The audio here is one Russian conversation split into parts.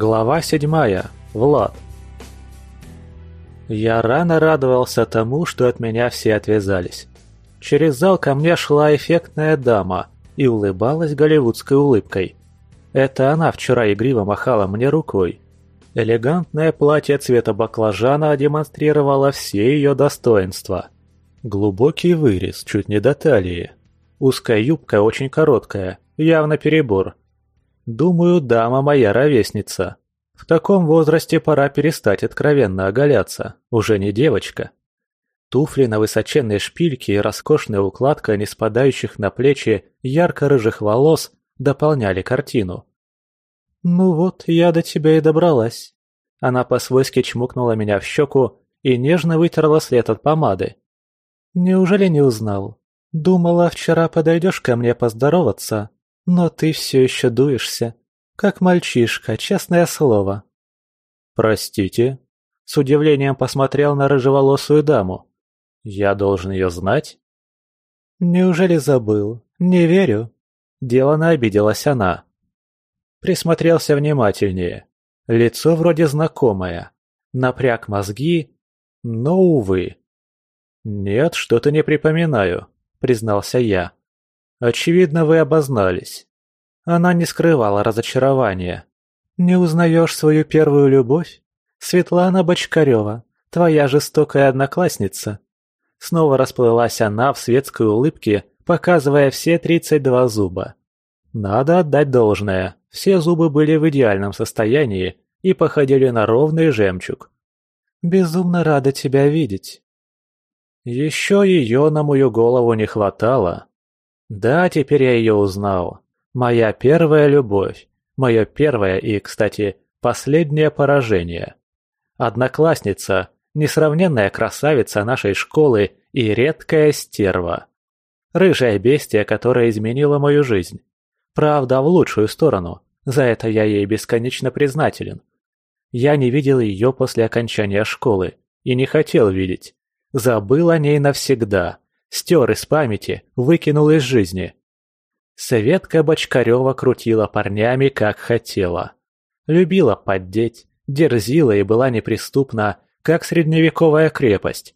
Глава седьмая. Влад. Я рано радовался тому, что от меня все отвязались. Через зал ко мне шла эффектная дама и улыбалась голливудской улыбкой. Это она вчера игриво махала мне рукой. Элегантное платье цвета баклажана демонстрировало все ее достоинства. Глубокий вырез, чуть не до талии. Узкая юбка очень короткая, явно перебор. Думаю, дама моя ровесница. В таком возрасте пора перестать откровенно оголяться, уже не девочка. Туфли на высоченной шпильке и роскошная укладка не спадающих на плечи ярко-рыжих волос дополняли картину. «Ну вот, я до тебя и добралась». Она по-свойски чмокнула меня в щеку и нежно вытерла след от помады. «Неужели не узнал? Думала, вчера подойдешь ко мне поздороваться, но ты все еще дуешься. Как мальчишка, честное слово». «Простите?» С удивлением посмотрел на рыжеволосую даму. «Я должен ее знать?» «Неужели забыл? Не верю». Делано обиделась она. Присмотрелся внимательнее. Лицо вроде знакомое. Напряг мозги, но, увы. «Нет, что-то не припоминаю», — признался я. «Очевидно, вы обознались». Она не скрывала разочарования. «Не узнаешь свою первую любовь? Светлана Бочкарева, твоя жестокая одноклассница». Снова расплылась она в светской улыбке, показывая все тридцать два зуба. Надо отдать должное. Все зубы были в идеальном состоянии и походили на ровный жемчуг. «Безумно рада тебя видеть». Еще ее на мою голову не хватало. Да, теперь я ее узнал. Моя первая любовь. Мое первое и, кстати, последнее поражение. Одноклассница, несравненная красавица нашей школы и редкая стерва. Рыжая бестия, которая изменила мою жизнь. Правда, в лучшую сторону. За это я ей бесконечно признателен. Я не видел ее после окончания школы и не хотел видеть. Забыл о ней навсегда, стер из памяти, выкинул из жизни. Светка Бочкарева крутила парнями, как хотела. Любила поддеть, дерзила и была неприступна, как средневековая крепость.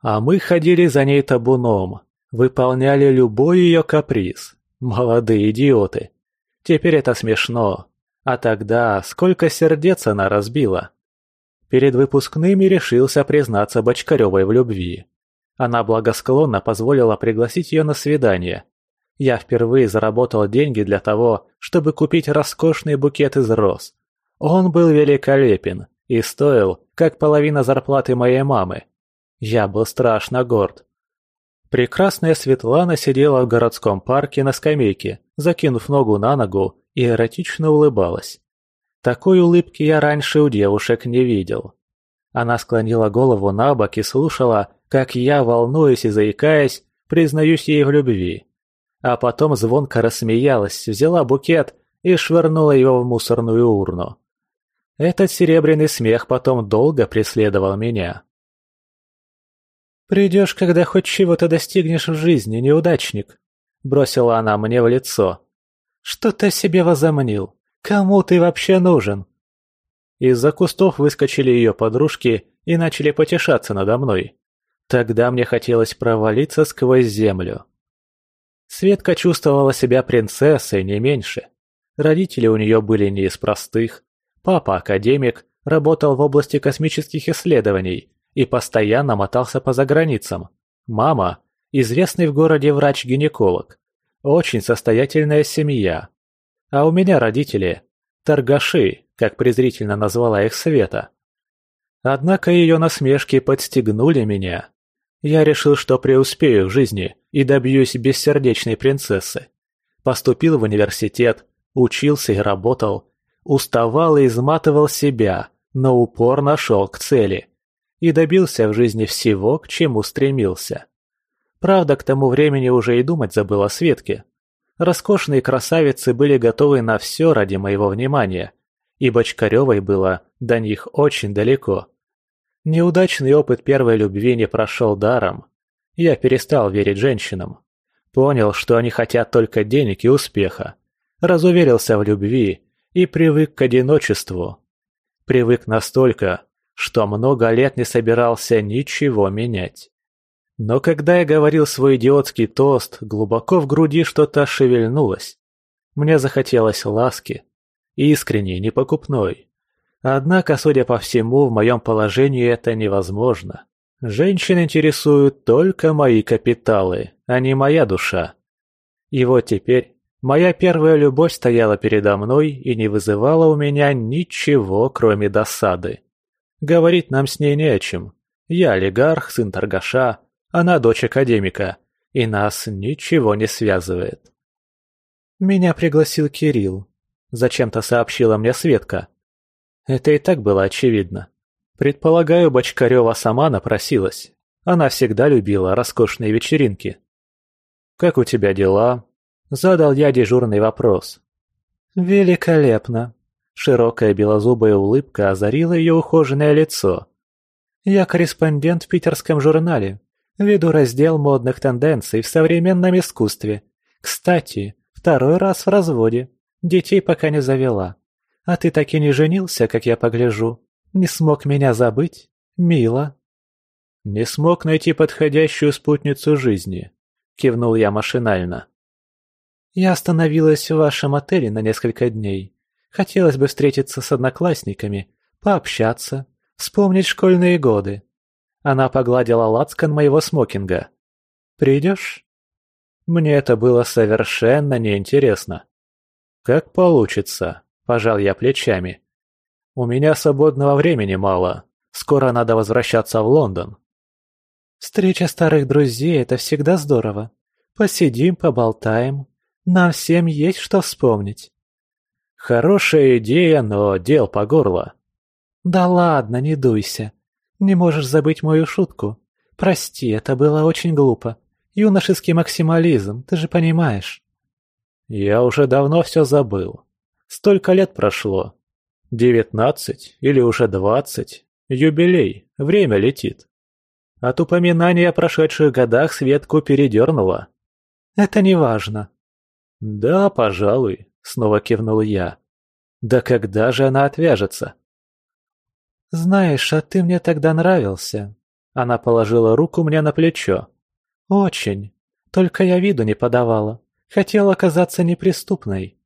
А мы ходили за ней табуном, выполняли любой ее каприз. Молодые идиоты. Теперь это смешно. А тогда сколько сердец она разбила. Перед выпускными решился признаться Бочкаревой в любви. Она благосклонно позволила пригласить ее на свидание. Я впервые заработал деньги для того, чтобы купить роскошный букет из роз. Он был великолепен и стоил, как половина зарплаты моей мамы. Я был страшно горд. Прекрасная Светлана сидела в городском парке на скамейке, закинув ногу на ногу и эротично улыбалась. Такой улыбки я раньше у девушек не видел. Она склонила голову на бок и слушала, как я, волнуясь и заикаясь, признаюсь ей в любви. А потом звонко рассмеялась, взяла букет и швырнула его в мусорную урну. Этот серебряный смех потом долго преследовал меня. «Придешь, когда хоть чего-то достигнешь в жизни, неудачник», — бросила она мне в лицо. Что ты себе возомнил? Кому ты вообще нужен?» Из-за кустов выскочили ее подружки и начали потешаться надо мной. Тогда мне хотелось провалиться сквозь землю. Светка чувствовала себя принцессой не меньше. Родители у нее были не из простых. Папа, академик, работал в области космических исследований и постоянно мотался по заграницам. Мама – известный в городе врач-гинеколог. Очень состоятельная семья. А у меня родители – торгаши, как презрительно назвала их Света. Однако ее насмешки подстегнули меня. Я решил, что преуспею в жизни и добьюсь бессердечной принцессы. Поступил в университет, учился и работал, уставал и изматывал себя, но упорно шел к цели. И добился в жизни всего, к чему стремился. Правда, к тому времени уже и думать забыл о Светке. Роскошные красавицы были готовы на все ради моего внимания, и Бочкаревой было до них очень далеко. Неудачный опыт первой любви не прошел даром. Я перестал верить женщинам. Понял, что они хотят только денег и успеха. Разуверился в любви и привык к одиночеству. Привык настолько, что много лет не собирался ничего менять. Но когда я говорил свой идиотский тост, глубоко в груди что-то шевельнулось. Мне захотелось ласки. Искренней, непокупной. Однако, судя по всему, в моем положении это невозможно. Женщин интересуют только мои капиталы, а не моя душа. И вот теперь моя первая любовь стояла передо мной и не вызывала у меня ничего, кроме досады. Говорить нам с ней не о чем. Я олигарх, сын торгаша, она дочь академика, и нас ничего не связывает. Меня пригласил Кирилл. Зачем-то сообщила мне Светка. Это и так было очевидно. Предполагаю, Бочкарева сама напросилась. Она всегда любила роскошные вечеринки. «Как у тебя дела?» Задал я дежурный вопрос. «Великолепно!» Широкая белозубая улыбка озарила ее ухоженное лицо. «Я корреспондент в питерском журнале. Веду раздел модных тенденций в современном искусстве. Кстати, второй раз в разводе. Детей пока не завела. А ты так и не женился, как я погляжу. Не смог меня забыть? Мило. Не смог найти подходящую спутницу жизни. Кивнул я машинально. Я остановилась в вашем отеле на несколько дней. Хотелось бы встретиться с одноклассниками, пообщаться, вспомнить школьные годы. Она погладила лацкан моего смокинга. «Придешь?» Мне это было совершенно неинтересно. «Как получится», – пожал я плечами. «У меня свободного времени мало. Скоро надо возвращаться в Лондон». «Встреча старых друзей – это всегда здорово. Посидим, поболтаем. Нам всем есть что вспомнить». «Хорошая идея, но дел по горло». «Да ладно, не дуйся. Не можешь забыть мою шутку? Прости, это было очень глупо. Юношеский максимализм, ты же понимаешь. Я уже давно все забыл. Столько лет прошло. Девятнадцать или уже двадцать. Юбилей, время летит. От упоминания о прошедших годах Светку передернуло. Это не важно. Да, пожалуй, снова кивнул я. Да когда же она отвяжется? «Знаешь, а ты мне тогда нравился». Она положила руку мне на плечо. «Очень. Только я виду не подавала. Хотела казаться неприступной».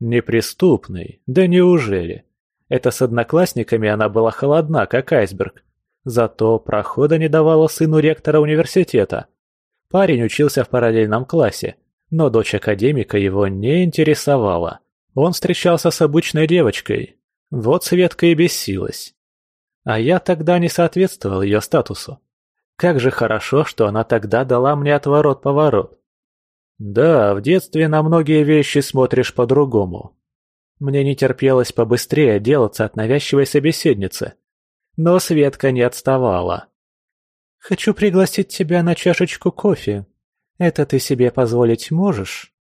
«Неприступной? Да неужели?» Это с одноклассниками она была холодна, как айсберг. Зато прохода не давала сыну ректора университета. Парень учился в параллельном классе, но дочь академика его не интересовала. Он встречался с обычной девочкой. Вот Светка и бесилась. А я тогда не соответствовал ее статусу. Как же хорошо, что она тогда дала мне отворот-поворот. Да, в детстве на многие вещи смотришь по-другому. Мне не терпелось побыстрее отделаться от навязчивой собеседницы. Но Светка не отставала. «Хочу пригласить тебя на чашечку кофе. Это ты себе позволить можешь?»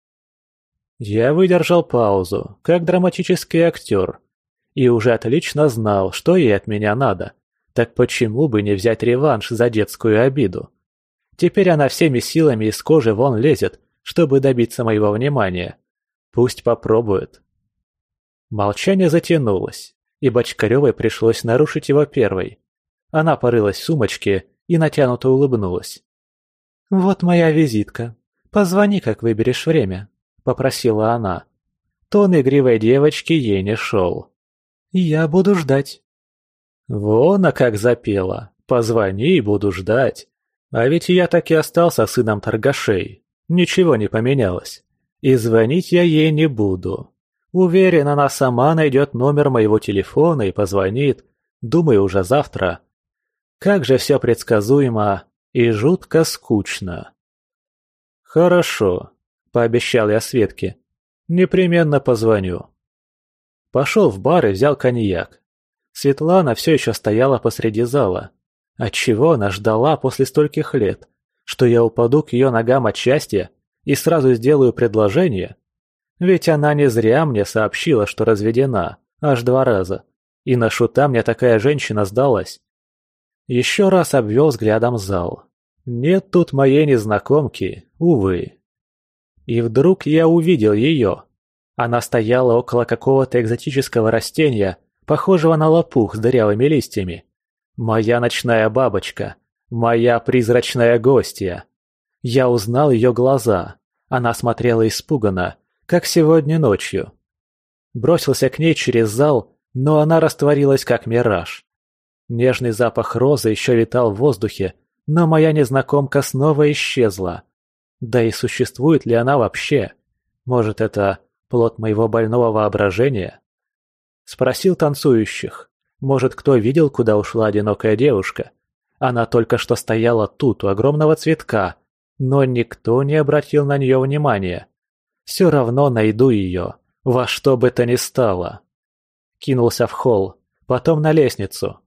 Я выдержал паузу, как драматический актер, и уже отлично знал, что ей от меня надо. Так почему бы не взять реванш за детскую обиду? Теперь она всеми силами из кожи вон лезет, чтобы добиться моего внимания. Пусть попробует. Молчание затянулось, и Бочкаревой пришлось нарушить его первой. Она порылась в сумочке и натянуто улыбнулась. «Вот моя визитка. Позвони, как выберешь время», — попросила она. Тон игривой девочки ей не шел. «Я буду ждать». Вон, а как запела. Позвони и буду ждать. А ведь я так и остался сыном торгашей. Ничего не поменялось. И звонить я ей не буду. Уверен, она сама найдет номер моего телефона и позвонит. Думаю, уже завтра. Как же все предсказуемо и жутко скучно. «Хорошо», — пообещал я Светке. «Непременно позвоню». Пошел в бар и взял коньяк. Светлана все еще стояла посреди зала. Отчего она ждала после стольких лет? Что я упаду к ее ногам от счастья и сразу сделаю предложение? Ведь она не зря мне сообщила, что разведена, аж два раза. И на шута мне такая женщина сдалась. Еще раз обвел взглядом зал. Нет тут моей незнакомки, увы. И вдруг я увидел ее. Она стояла около какого-то экзотического растения, похожего на лопух с дырявыми листьями. Моя ночная бабочка, моя призрачная гостья. Я узнал ее глаза. Она смотрела испуганно, как сегодня ночью. Бросился к ней через зал, но она растворилась как мираж. Нежный запах розы еще витал в воздухе, но моя незнакомка снова исчезла. Да и существует ли она вообще? Может, это плод моего больного воображения? Спросил танцующих. Может, кто видел, куда ушла одинокая девушка? Она только что стояла тут, у огромного цветка, но никто не обратил на нее внимания. Все равно найду ее, во что бы то ни стало. Кинулся в холл, потом на лестницу.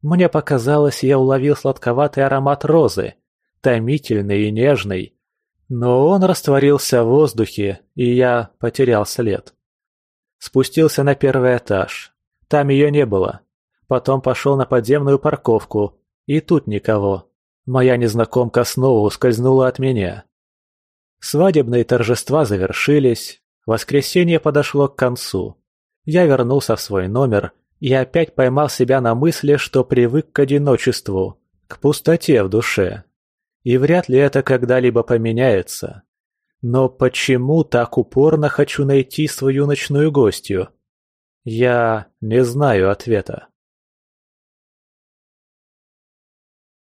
Мне показалось, я уловил сладковатый аромат розы, томительный и нежный. Но он растворился в воздухе, и я потерял след. Спустился на первый этаж. Там ее не было. Потом пошел на подземную парковку, и тут никого. Моя незнакомка снова ускользнула от меня. Свадебные торжества завершились, воскресенье подошло к концу. Я вернулся в свой номер и опять поймал себя на мысли, что привык к одиночеству, к пустоте в душе. И вряд ли это когда-либо поменяется. Но почему так упорно хочу найти свою ночную гостью? Я не знаю ответа.